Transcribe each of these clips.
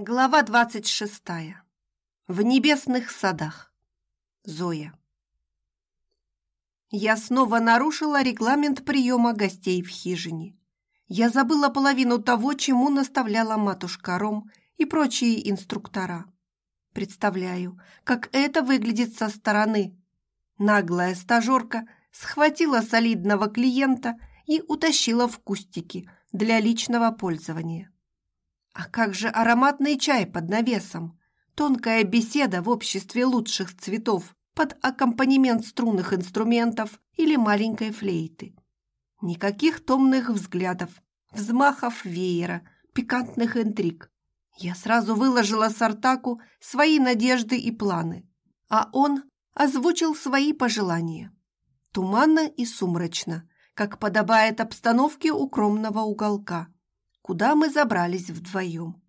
Глава двадцать шестая. В небесных садах. Зоя. Я снова нарушила регламент приема гостей в хижине. Я забыла половину того, чему наставляла матушка Ром и прочие инструктора. Представляю, как это выглядит со стороны. Наглая стажерка схватила солидного клиента и утащила в кустики для личного пользования. А как же ароматный чай под навесом? Тонкая беседа в обществе лучших цветов под аккомпанемент струнных инструментов или маленькой флейты. Никаких томных взглядов, взмахов веера, пикантных интриг. Я сразу выложила Сартаку свои надежды и планы, а он озвучил свои пожелания. Туманно и сумрачно, как подобает обстановке укромного уголка – куда мы забрались вдвоем.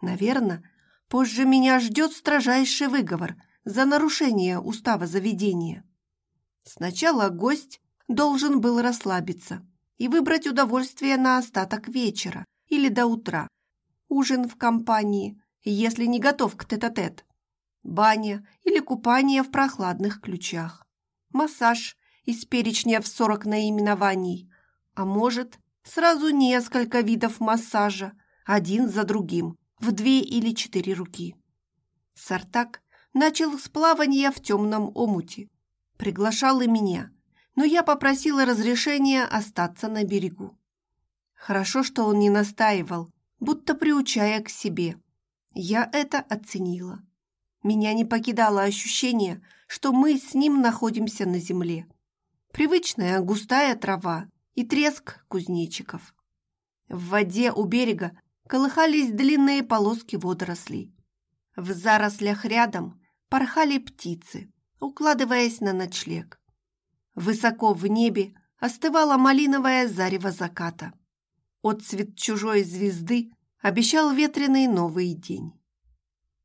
Наверное, позже меня ждет строжайший выговор за нарушение устава заведения. Сначала гость должен был расслабиться и выбрать удовольствие на остаток вечера или до утра. Ужин в компании, если не готов к тет-а-тет. -тет. Баня или купание в прохладных ключах. Массаж из перечня в 40 наименований. А может, Сразу несколько видов массажа, один за другим, в две или четыре руки. Сартак начал с плавания в темном омуте. Приглашал и меня, но я попросила разрешения остаться на берегу. Хорошо, что он не настаивал, будто приучая к себе. Я это оценила. Меня не покидало ощущение, что мы с ним находимся на земле. Привычная густая трава, и треск кузнечиков. В воде у берега колыхались длинные полоски водорослей. В зарослях рядом порхали птицы, укладываясь на ночлег. Высоко в небе остывала малиновая зарево заката. Отцвет чужой звезды обещал ветреный новый день.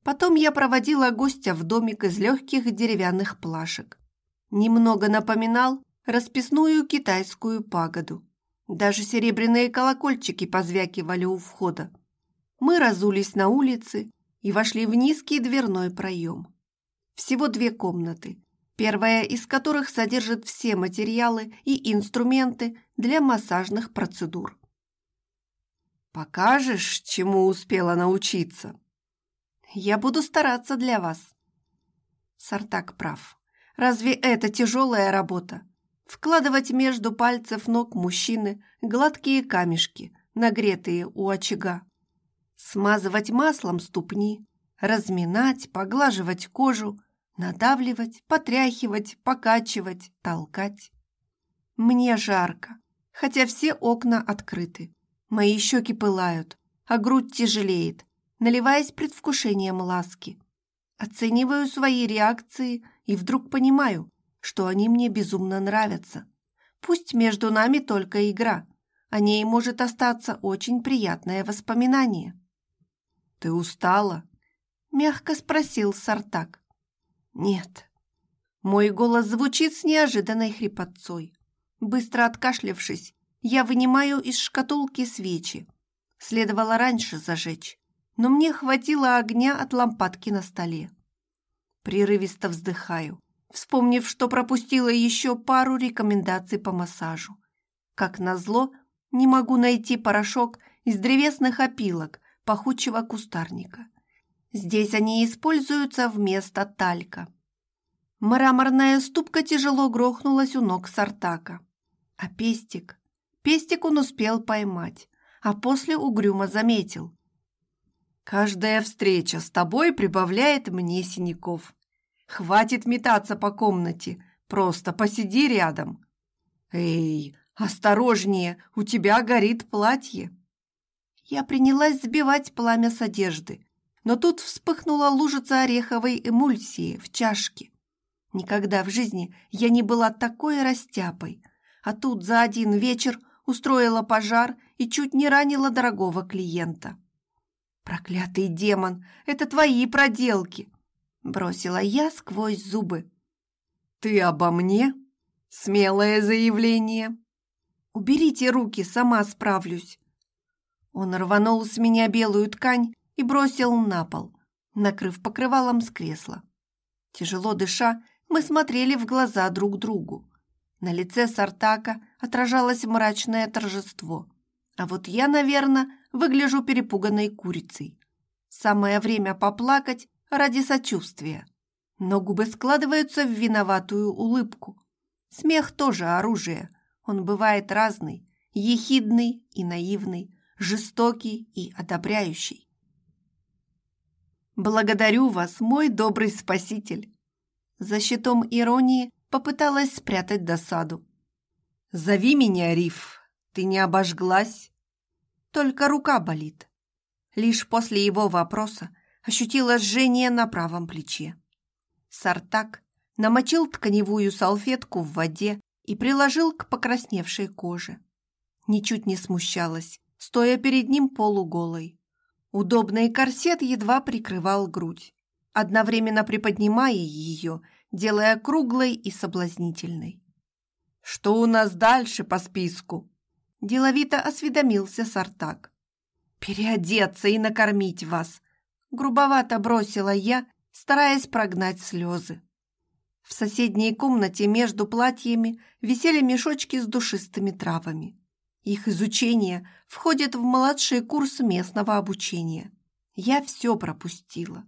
Потом я проводила гостя в домик из легких деревянных плашек. Немного напоминал расписную китайскую пагоду. Даже серебряные колокольчики позвякивали у входа. Мы разулись на улице и вошли в низкий дверной проем. Всего две комнаты, первая из которых содержит все материалы и инструменты для массажных процедур. «Покажешь, чему успела научиться?» «Я буду стараться для вас». Сартак прав. Разве это тяжелая работа? Вкладывать между пальцев ног мужчины гладкие камешки, нагретые у очага, смазывать маслом ступни, разминать, поглаживать кожу, надавливать, потряхивать, покачивать, толкать. Мне жарко, хотя все окна открыты. Мои щеки пылают, а грудь тяжелеет, наливаясь предвкушением ласки. Оцениваю свои реакции и вдруг понимаю, что они мне безумно нравятся. Пусть между нами только игра, о ней может остаться очень приятное воспоминание. «Ты устала?» — мягко спросил Сартак. «Нет». Мой голос звучит с неожиданной хрипотцой. Быстро откашлявшись, я вынимаю из шкатулки свечи. Следовало раньше зажечь, но мне хватило огня от лампадки на столе. Прерывисто вздыхаю вспомнив, что пропустила еще пару рекомендаций по массажу. Как назло, не могу найти порошок из древесных опилок пахучего кустарника. Здесь они используются вместо талька. Мраморная ступка тяжело грохнулась у ног Сартака. А пестик? Пестик он успел поймать, а после угрюмо заметил. «Каждая встреча с тобой прибавляет мне синяков. Хватит метаться по комнате, просто посиди рядом. Эй, осторожнее, у тебя горит платье. Я принялась сбивать пламя с одежды, но тут вспыхнула лужица ореховой эмульсии в чашке. Никогда в жизни я не была такой растяпой, а тут за один вечер устроила пожар и чуть не ранила дорогого клиента. Проклятый демон, это твои проделки. Бросила я сквозь зубы. «Ты обо мне? Смелое заявление!» «Уберите руки, сама справлюсь!» Он рванул с меня белую ткань и бросил на пол, накрыв покрывалом с кресла. Тяжело дыша, мы смотрели в глаза друг другу. На лице Сартака отражалось мрачное торжество. А вот я, наверное, выгляжу перепуганной курицей. Самое время поплакать ради сочувствия. Но губы складываются в виноватую улыбку. Смех тоже оружие. Он бывает разный, ехидный и наивный, жестокий и одобряющий. «Благодарю вас, мой добрый спаситель!» За щитом иронии попыталась спрятать досаду. «Зови меня, Риф, ты не обожглась?» Только рука болит. Лишь после его вопроса ощутила жжение на правом плече. Сартак намочил тканевую салфетку в воде и приложил к покрасневшей коже. Ничуть не смущалась, стоя перед ним полуголой. Удобный корсет едва прикрывал грудь, одновременно приподнимая ее, делая круглой и соблазнительной. «Что у нас дальше по списку?» Деловито осведомился Сартак. «Переодеться и накормить вас!» Грубовато бросила я, стараясь прогнать слезы. В соседней комнате между платьями висели мешочки с душистыми травами. Их изучение входит в младший курс местного обучения. Я все пропустила.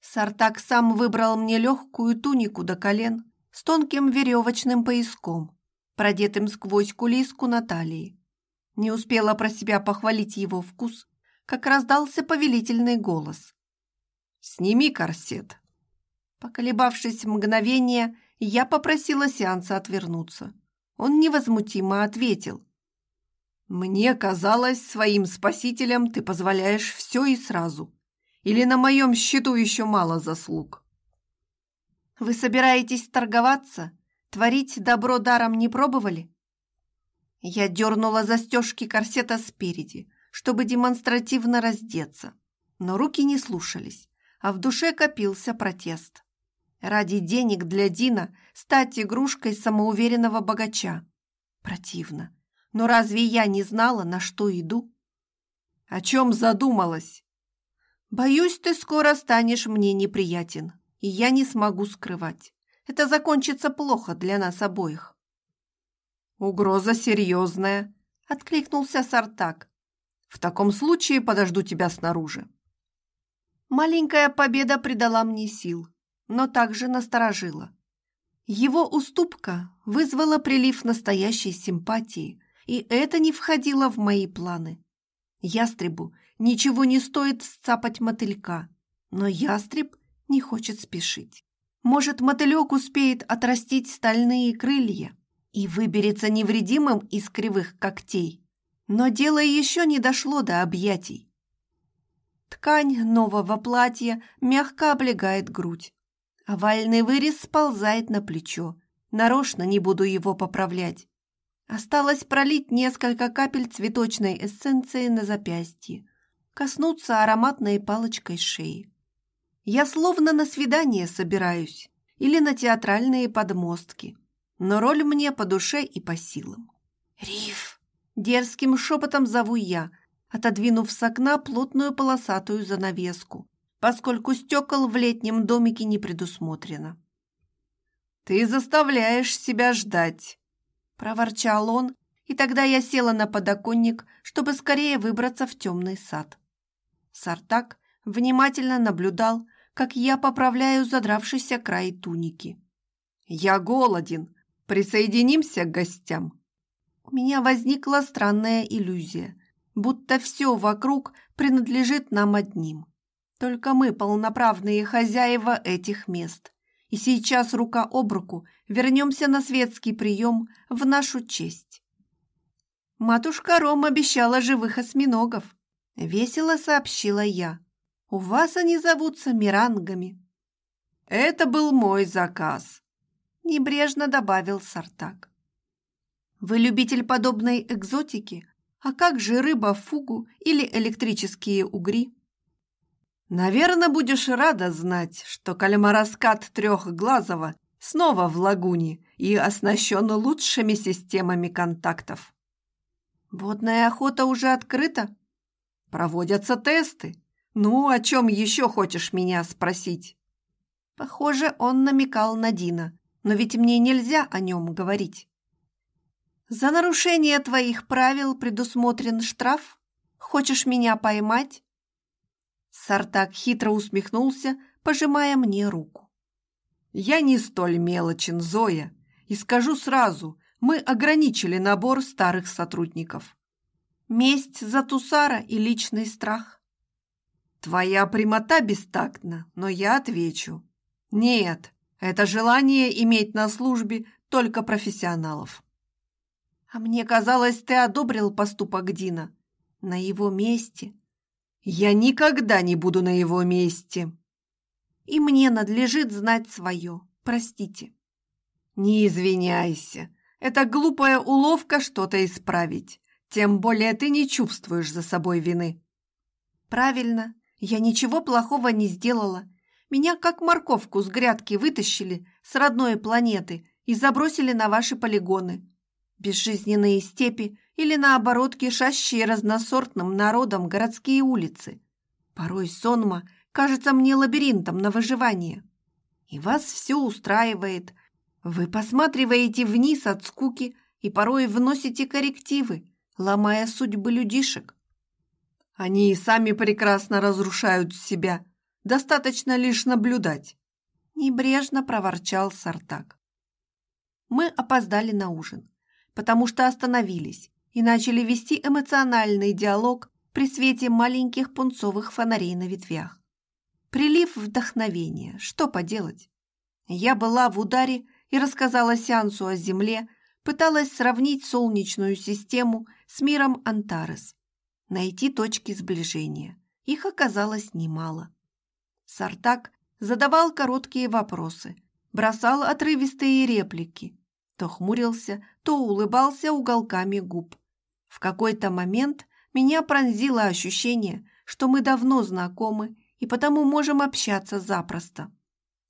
Сартак сам выбрал мне легкую тунику до колен с тонким веревочным пояском, продетым сквозь кулиску на талии. Не успела про себя похвалить его вкус, как раздался повелительный голос. «Сними корсет». Поколебавшись мгновение, я попросила сеанса отвернуться. Он невозмутимо ответил. «Мне казалось, своим спасителям ты позволяешь все и сразу. Или на моем счету еще мало заслуг?» «Вы собираетесь торговаться? Творить добро даром не пробовали?» Я дернула застежки корсета спереди, чтобы демонстративно раздеться, но руки не слушались, а в душе копился протест. Ради денег для Дина стать игрушкой самоуверенного богача. Противно. Но разве я не знала, на что иду? О чем задумалась? Боюсь, ты скоро станешь мне неприятен, и я не смогу скрывать. Это закончится плохо для нас обоих. Угроза серьезная, откликнулся Сартак. В таком случае подожду тебя снаружи. Маленькая победа придала мне сил, но также насторожила. Его уступка вызвала прилив настоящей симпатии, и это не входило в мои планы. Ястребу ничего не стоит сцапать мотылька, но ястреб не хочет спешить. Может, мотылек успеет отрастить стальные крылья и выберется невредимым из кривых когтей. Но дело еще не дошло до объятий. Ткань нового платья мягко облегает грудь. Овальный вырез сползает на плечо. Нарочно не буду его поправлять. Осталось пролить несколько капель цветочной эссенции на запястье, коснуться ароматной палочкой шеи. Я словно на свидание собираюсь или на театральные подмостки, но роль мне по душе и по силам. «Риф!» – дерзким шепотом зову я, отодвинув с окна плотную полосатую занавеску, поскольку стекол в летнем домике не предусмотрено. «Ты заставляешь себя ждать», – проворчал он, и тогда я села на подоконник, чтобы скорее выбраться в темный сад. Сартак внимательно наблюдал, как я поправляю задравшийся край туники. «Я голоден. Присоединимся к гостям». Меня возникла странная иллюзия, будто все вокруг принадлежит нам одним. Только мы полноправные хозяева этих мест. И сейчас рука об руку вернемся на светский прием в нашу честь. Матушка Ром обещала живых осьминогов. Весело сообщила я. У вас они зовутся мирангами. Это был мой заказ. Небрежно добавил Сартак. Вы любитель подобной экзотики? А как же рыба фугу или электрические угри? Наверное, будешь рада знать, что кальмараскат трехглазого снова в лагуне и оснащен лучшими системами контактов. Водная охота уже открыта. Проводятся тесты. Ну, о чем еще хочешь меня спросить?» Похоже, он намекал на Дина, но ведь мне нельзя о нем говорить. «За нарушение твоих правил предусмотрен штраф? Хочешь меня поймать?» Сартак хитро усмехнулся, пожимая мне руку. «Я не столь мелочен, Зоя, и скажу сразу, мы ограничили набор старых сотрудников. Месть за Тусара и личный страх. Твоя прямота бестактна, но я отвечу. Нет, это желание иметь на службе только профессионалов. А мне казалось, ты одобрил поступок Дина. На его месте. Я никогда не буду на его месте. И мне надлежит знать свое. Простите. Не извиняйся. Это глупая уловка что-то исправить. Тем более ты не чувствуешь за собой вины. Правильно. Я ничего плохого не сделала. Меня как морковку с грядки вытащили с родной планеты и забросили на ваши полигоны. Безжизненные степи или, наоборот, кишащие разносортным народом городские улицы. Порой сонма кажется мне лабиринтом на выживание. И вас все устраивает. Вы посматриваете вниз от скуки и порой вносите коррективы, ломая судьбы людишек. Они и сами прекрасно разрушают себя. Достаточно лишь наблюдать. Небрежно проворчал Сартак. Мы опоздали на ужин, потому что остановились и начали вести эмоциональный диалог при свете маленьких пунцовых фонарей на ветвях. Прилив вдохновения, что поделать? Я была в ударе и рассказала сеансу о Земле, пыталась сравнить Солнечную систему с миром Антарес найти точки сближения. Их оказалось немало. Сартак задавал короткие вопросы, бросал отрывистые реплики, то хмурился, то улыбался уголками губ. В какой-то момент меня пронзило ощущение, что мы давно знакомы и потому можем общаться запросто.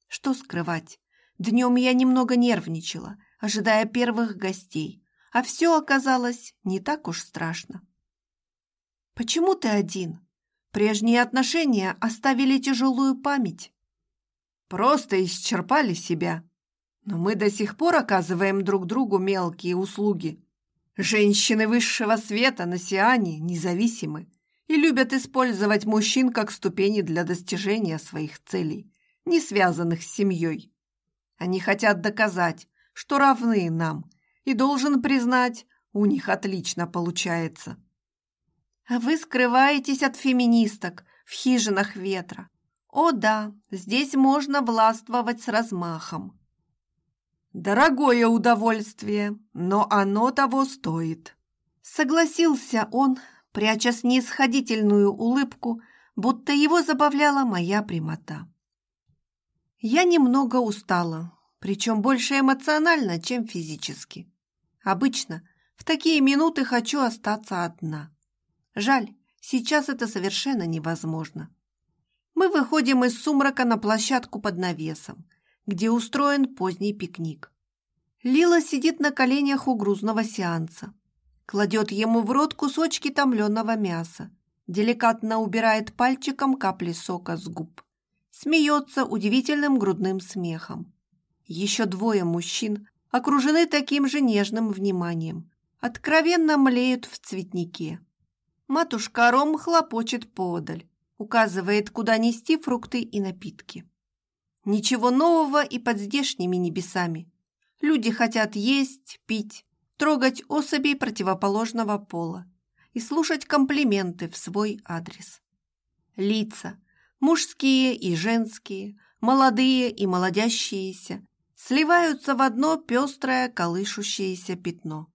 Что скрывать? Днем я немного нервничала, ожидая первых гостей, а все оказалось не так уж страшно. Почему ты один? Прежние отношения оставили тяжелую память. Просто исчерпали себя. Но мы до сих пор оказываем друг другу мелкие услуги. Женщины высшего света на Сиане независимы и любят использовать мужчин как ступени для достижения своих целей, не связанных с семьей. Они хотят доказать, что равны нам, и должен признать, у них отлично получается. А вы скрываетесь от феминисток в хижинах ветра. О да, здесь можно властвовать с размахом. Дорогое удовольствие, но оно того стоит. Согласился он, пряча снисходительную улыбку, будто его забавляла моя прямота. Я немного устала, причем больше эмоционально, чем физически. Обычно в такие минуты хочу остаться одна. Жаль, сейчас это совершенно невозможно. Мы выходим из сумрака на площадку под навесом, где устроен поздний пикник. Лила сидит на коленях у грузного сеанса, кладет ему в рот кусочки томленого мяса, деликатно убирает пальчиком капли сока с губ, смеется удивительным грудным смехом. Еще двое мужчин окружены таким же нежным вниманием, откровенно млеют в цветнике. Матушка Ром хлопочет подаль, указывает, куда нести фрукты и напитки. Ничего нового и под здешними небесами. Люди хотят есть, пить, трогать особей противоположного пола и слушать комплименты в свой адрес. Лица, мужские и женские, молодые и молодящиеся, сливаются в одно пестрое колышущееся пятно.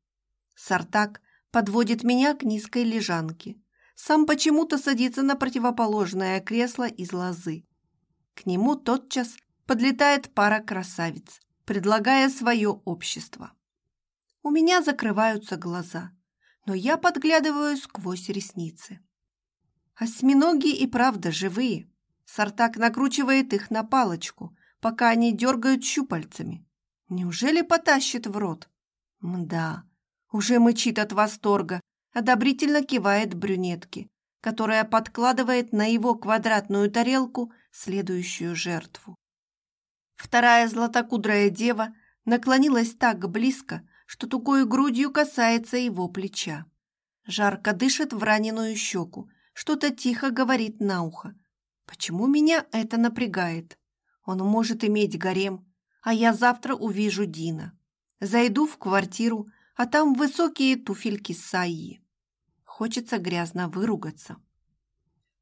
Сартак подводит меня к низкой лежанке. Сам почему-то садится на противоположное кресло из лозы. К нему тотчас подлетает пара красавиц, предлагая свое общество. У меня закрываются глаза, но я подглядываю сквозь ресницы. Осьминоги и правда живые. Сартак накручивает их на палочку, пока они дергают щупальцами. Неужели потащит в рот? Мда, уже мычит от восторга, одобрительно кивает брюнетки, которая подкладывает на его квадратную тарелку следующую жертву. Вторая златокудрая дева наклонилась так близко, что тугой грудью касается его плеча. Жарко дышит в раненую щеку, что-то тихо говорит на ухо. Почему меня это напрягает? Он может иметь гарем, а я завтра увижу Дина. Зайду в квартиру, а там высокие туфельки Саи. Хочется грязно выругаться.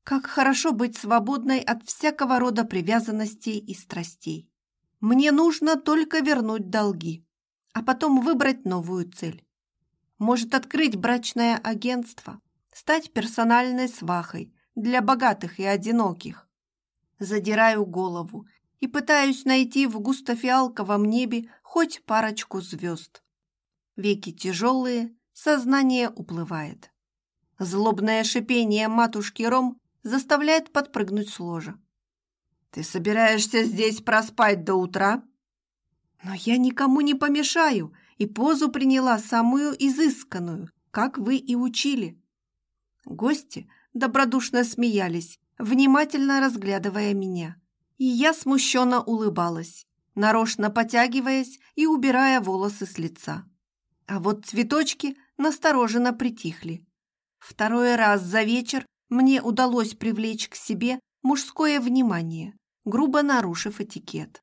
Как хорошо быть свободной от всякого рода привязанностей и страстей. Мне нужно только вернуть долги, а потом выбрать новую цель. Может открыть брачное агентство, стать персональной свахой для богатых и одиноких. Задираю голову и пытаюсь найти в густофиалковом небе хоть парочку звезд. Веки тяжелые, сознание уплывает. Злобное шипение матушки Ром заставляет подпрыгнуть с ложа. «Ты собираешься здесь проспать до утра?» «Но я никому не помешаю и позу приняла самую изысканную, как вы и учили». Гости добродушно смеялись, внимательно разглядывая меня. И я смущенно улыбалась, нарочно потягиваясь и убирая волосы с лица. А вот цветочки настороженно притихли. Второй раз за вечер мне удалось привлечь к себе мужское внимание, грубо нарушив этикет.